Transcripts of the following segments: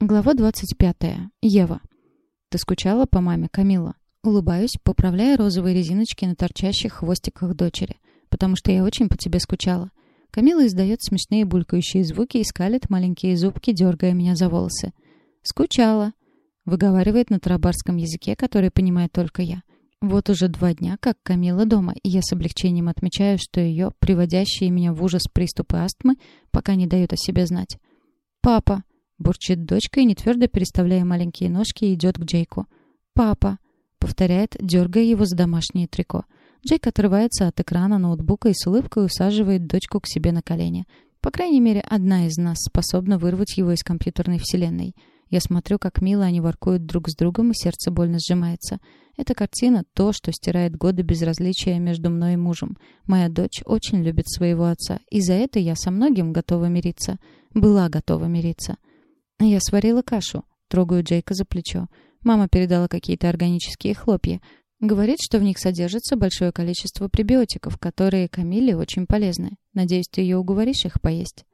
Глава 25. Ева. Ты скучала по маме, Камила? Улыбаюсь, поправляя розовые резиночки на торчащих хвостиках дочери. Потому что я очень по тебе скучала. Камила издает смешные булькающие звуки и скалит маленькие зубки, дергая меня за волосы. «Скучала», — выговаривает на тарабарском языке, который понимает только я. Вот уже два дня, как Камила дома, и я с облегчением отмечаю, что ее, приводящие меня в ужас приступы астмы, пока не дают о себе знать. «Папа», Бурчит дочка и, не твердо переставляя маленькие ножки, идет к Джейку. «Папа!» — повторяет, дергая его за домашнее трико. Джейк отрывается от экрана ноутбука и с улыбкой усаживает дочку к себе на колени. По крайней мере, одна из нас способна вырвать его из компьютерной вселенной. Я смотрю, как мило они воркуют друг с другом, и сердце больно сжимается. Эта картина — то, что стирает годы безразличия между мной и мужем. Моя дочь очень любит своего отца, и за это я со многим готова мириться. Была готова мириться. Я сварила кашу. Трогаю Джейка за плечо. Мама передала какие-то органические хлопья. Говорит, что в них содержится большое количество пребиотиков, которые Камиле очень полезны. Надеюсь, ты ее уговоришь их поесть.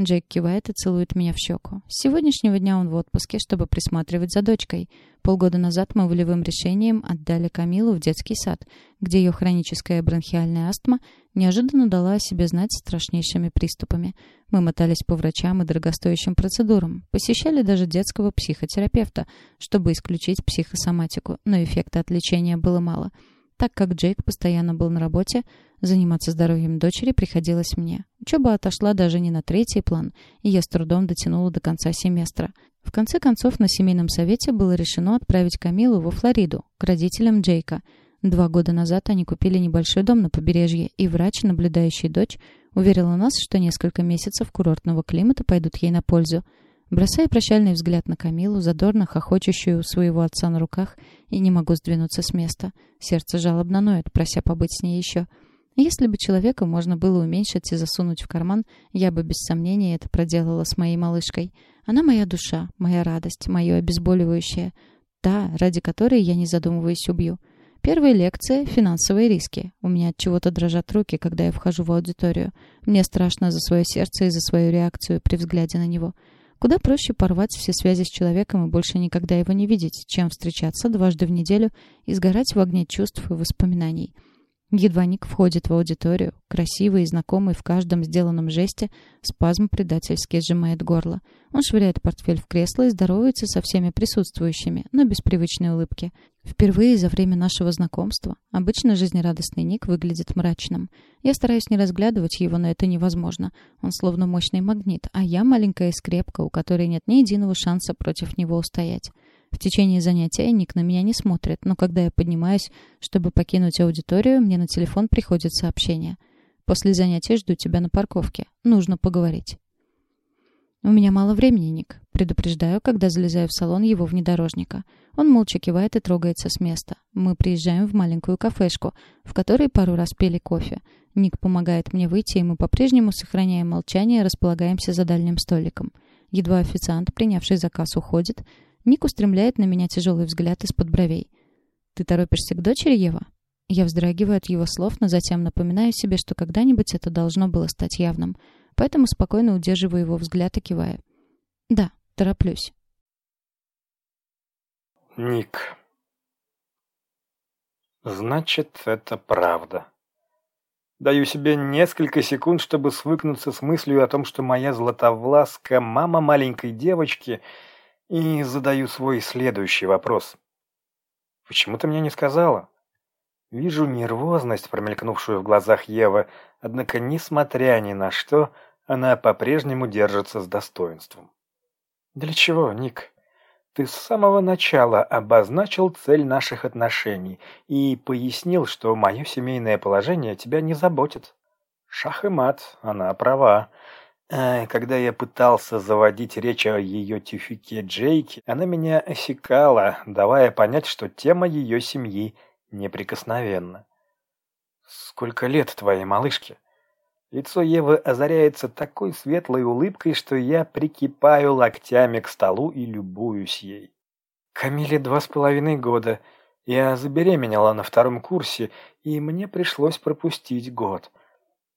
Джейк кивает и целует меня в щеку. С сегодняшнего дня он в отпуске, чтобы присматривать за дочкой. Полгода назад мы волевым решением отдали Камилу в детский сад, где ее хроническая бронхиальная астма неожиданно дала о себе знать страшнейшими приступами. Мы мотались по врачам и дорогостоящим процедурам, посещали даже детского психотерапевта, чтобы исключить психосоматику, но эффекта от лечения было мало — так как Джейк постоянно был на работе, заниматься здоровьем дочери приходилось мне. Учеба отошла даже не на третий план, и я с трудом дотянула до конца семестра. В конце концов, на семейном совете было решено отправить Камилу во Флориду, к родителям Джейка. Два года назад они купили небольшой дом на побережье, и врач, наблюдающий дочь, уверила нас, что несколько месяцев курортного климата пойдут ей на пользу. Бросая прощальный взгляд на Камилу, задорно хохочущую у своего отца на руках, и не могу сдвинуться с места. Сердце жалобно ноет, прося побыть с ней еще. Если бы человека можно было уменьшить и засунуть в карман, я бы без сомнения это проделала с моей малышкой. Она моя душа, моя радость, мое обезболивающее. Та, ради которой я, не задумываясь, убью. Первая лекция — финансовые риски. У меня от чего-то дрожат руки, когда я вхожу в аудиторию. Мне страшно за свое сердце и за свою реакцию при взгляде на него. Куда проще порвать все связи с человеком и больше никогда его не видеть, чем встречаться дважды в неделю и сгорать в огне чувств и воспоминаний. Едва Ник входит в аудиторию, красивый и знакомый в каждом сделанном жесте, спазм предательски сжимает горло. Он швыряет портфель в кресло и здоровается со всеми присутствующими, но без привычной улыбки. Впервые за время нашего знакомства обычно жизнерадостный Ник выглядит мрачным. Я стараюсь не разглядывать его, но это невозможно. Он словно мощный магнит, а я маленькая скрепка, у которой нет ни единого шанса против него устоять. В течение занятия Ник на меня не смотрит, но когда я поднимаюсь, чтобы покинуть аудиторию, мне на телефон приходит сообщение. «После занятия жду тебя на парковке. Нужно поговорить». «У меня мало времени, Ник», — предупреждаю, когда залезаю в салон его внедорожника. Он молча кивает и трогается с места. Мы приезжаем в маленькую кафешку, в которой пару раз пили кофе. Ник помогает мне выйти, и мы по-прежнему, сохраняя молчание, располагаемся за дальним столиком. Едва официант, принявший заказ, уходит, Ник устремляет на меня тяжелый взгляд из-под бровей. «Ты торопишься к дочери, Ева?» Я вздрагиваю от его слов, но затем напоминаю себе, что когда-нибудь это должно было стать явным. Поэтому спокойно удерживаю его взгляд и киваю. «Да, тороплюсь». Ник. Значит, это правда. Даю себе несколько секунд, чтобы свыкнуться с мыслью о том, что моя златовласка, мама маленькой девочки — и задаю свой следующий вопрос. «Почему ты мне не сказала?» Вижу нервозность, промелькнувшую в глазах Евы, однако, несмотря ни на что, она по-прежнему держится с достоинством. «Для чего, Ник? Ты с самого начала обозначил цель наших отношений и пояснил, что мое семейное положение тебя не заботит. Шах и мат, она права. А, когда я пытался заводить речь о ее тюфике Джейке, она меня осекала, давая понять, что тема ее семьи неприкосновенна. «Сколько лет твоей малышке?» Лицо Евы озаряется такой светлой улыбкой, что я прикипаю локтями к столу и любуюсь ей. Камиле два с половиной года. Я забеременела на втором курсе, и мне пришлось пропустить год.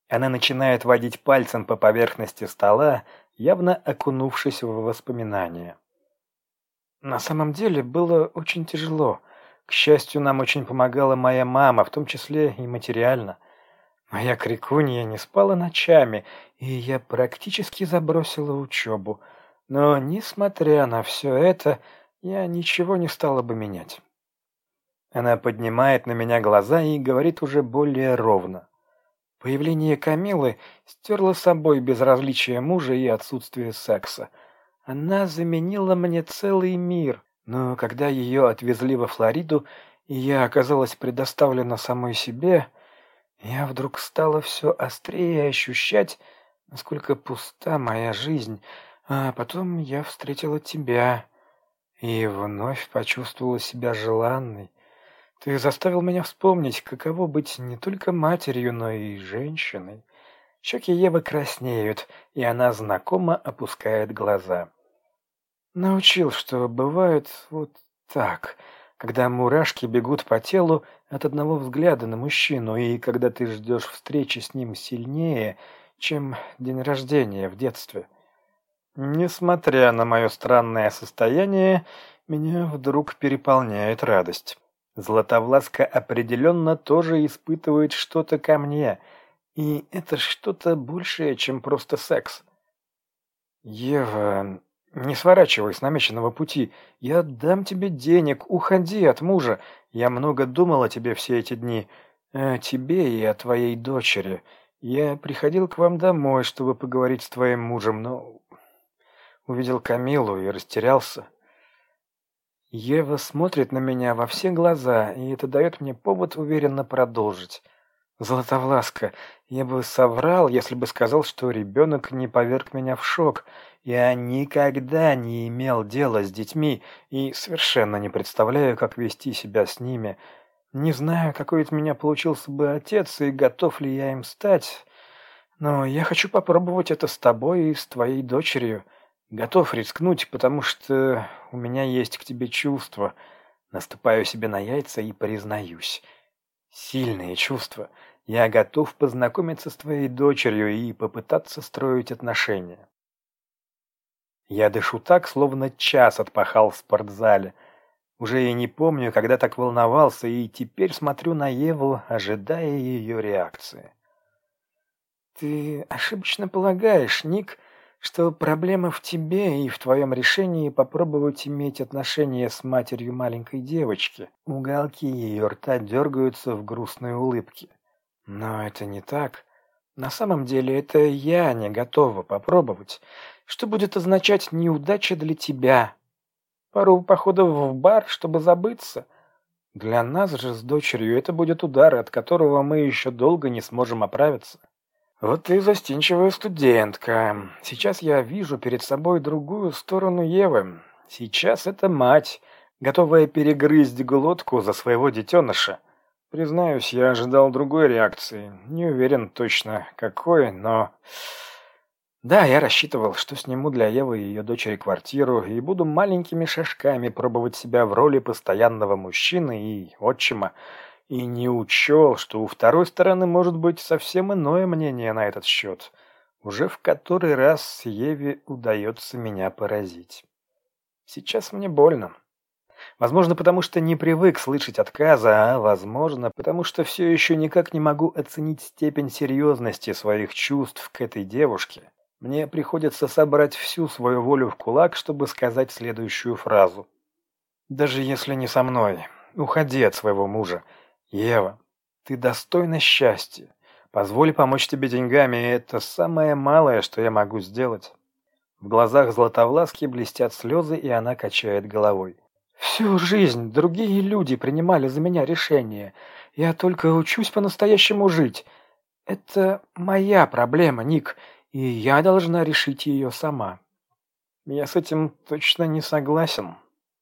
Она начинает водить пальцем по поверхности стола, явно окунувшись в воспоминания. На самом деле было очень тяжело. К счастью, нам очень помогала моя мама, в том числе и материально. Моя крикунья не спала ночами, и я практически забросила учебу. Но, несмотря на все это, я ничего не стала бы менять. Она поднимает на меня глаза и говорит уже более ровно. Появление Камилы стерло собой безразличие мужа и отсутствие секса. Она заменила мне целый мир, но когда ее отвезли во Флориду, и я оказалась предоставлена самой себе, я вдруг стала все острее ощущать, насколько пуста моя жизнь, а потом я встретила тебя и вновь почувствовала себя желанной. Ты заставил меня вспомнить, каково быть не только матерью, но и женщиной. Щеки Евы краснеют, и она знакомо опускает глаза. Научил, что бывает вот так, когда мурашки бегут по телу от одного взгляда на мужчину, и когда ты ждешь встречи с ним сильнее, чем день рождения в детстве. Несмотря на мое странное состояние, меня вдруг переполняет радость. Златовласка определенно тоже испытывает что-то ко мне, и это что-то большее, чем просто секс. Ева, не сворачивай с намеченного пути. Я дам тебе денег, уходи от мужа. Я много думал о тебе все эти дни, о тебе и о твоей дочери. Я приходил к вам домой, чтобы поговорить с твоим мужем, но увидел Камилу и растерялся. Ева смотрит на меня во все глаза, и это дает мне повод уверенно продолжить. Златовласка, я бы соврал, если бы сказал, что ребенок не поверг меня в шок. Я никогда не имел дела с детьми и совершенно не представляю, как вести себя с ними. Не знаю, какой из меня получился бы отец и готов ли я им стать, но я хочу попробовать это с тобой и с твоей дочерью. Готов рискнуть, потому что у меня есть к тебе чувства. Наступаю себе на яйца и признаюсь. Сильные чувства. Я готов познакомиться с твоей дочерью и попытаться строить отношения. Я дышу так, словно час отпахал в спортзале. Уже я не помню, когда так волновался, и теперь смотрю на Еву, ожидая ее реакции. «Ты ошибочно полагаешь, Ник, что проблема в тебе и в твоем решении попробовать иметь отношения с матерью маленькой девочки. Уголки ее рта дергаются в грустной улыбке. Но это не так. На самом деле это я не готова попробовать. Что будет означать неудача для тебя? Пару походов в бар, чтобы забыться. Для нас же с дочерью это будет удар, от которого мы еще долго не сможем оправиться. Вот ты застенчивая студентка. Сейчас я вижу перед собой другую сторону Евы. Сейчас это мать, готовая перегрызть глотку за своего детеныша. Признаюсь, я ожидал другой реакции. Не уверен точно какой, но... Да, я рассчитывал, что сниму для Евы и ее дочери квартиру и буду маленькими шажками пробовать себя в роли постоянного мужчины и отчима, и не учел, что у второй стороны может быть совсем иное мнение на этот счет. Уже в который раз Еве удается меня поразить. Сейчас мне больно. Возможно, потому что не привык слышать отказа, а, возможно, потому что все еще никак не могу оценить степень серьезности своих чувств к этой девушке. Мне приходится собрать всю свою волю в кулак, чтобы сказать следующую фразу. «Даже если не со мной, уходи от своего мужа. Ева, ты достойна счастья. Позволь помочь тебе деньгами, и это самое малое, что я могу сделать». В глазах Златовласки блестят слезы, и она качает головой. «Всю жизнь другие люди принимали за меня решения. Я только учусь по-настоящему жить. Это моя проблема, Ник и я должна решить ее сама. Я с этим точно не согласен.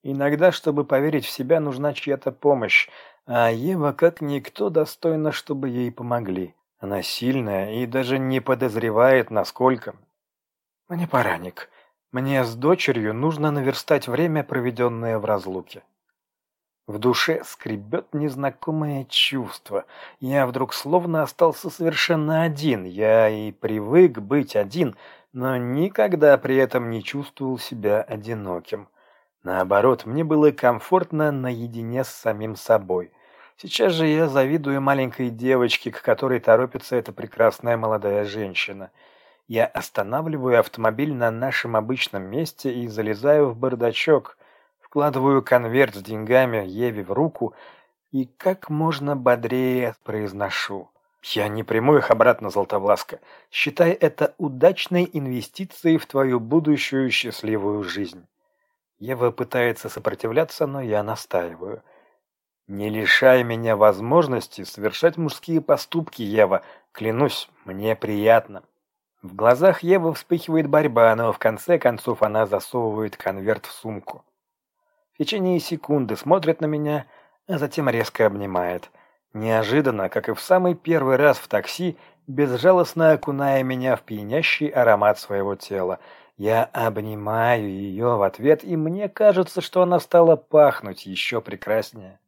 Иногда, чтобы поверить в себя, нужна чья-то помощь, а Ева, как никто, достойна, чтобы ей помогли. Она сильная и даже не подозревает, насколько. Мне пора, Ник. Мне с дочерью нужно наверстать время, проведенное в разлуке. В душе скребет незнакомое чувство. Я вдруг словно остался совершенно один. Я и привык быть один, но никогда при этом не чувствовал себя одиноким. Наоборот, мне было комфортно наедине с самим собой. Сейчас же я завидую маленькой девочке, к которой торопится эта прекрасная молодая женщина. Я останавливаю автомобиль на нашем обычном месте и залезаю в бардачок, вкладываю конверт с деньгами Еве в руку и как можно бодрее произношу. Я не приму их обратно, Золотовласка. Считай это удачной инвестицией в твою будущую счастливую жизнь. Ева пытается сопротивляться, но я настаиваю. Не лишай меня возможности совершать мужские поступки, Ева. Клянусь, мне приятно. В глазах Евы вспыхивает борьба, но в конце концов она засовывает конверт в сумку. В течение секунды смотрит на меня, а затем резко обнимает. Неожиданно, как и в самый первый раз в такси, безжалостно окуная меня в пьянящий аромат своего тела. Я обнимаю ее в ответ, и мне кажется, что она стала пахнуть еще прекраснее.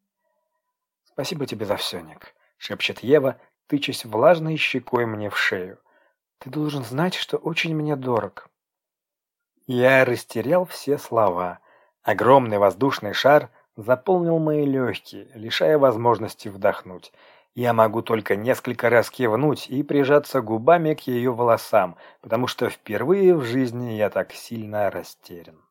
«Спасибо тебе за все, Ник», — шепчет Ева, тычась влажной щекой мне в шею. «Ты должен знать, что очень мне дорог». Я растерял все слова. Огромный воздушный шар заполнил мои легкие, лишая возможности вдохнуть. Я могу только несколько раз кивнуть и прижаться губами к ее волосам, потому что впервые в жизни я так сильно растерян.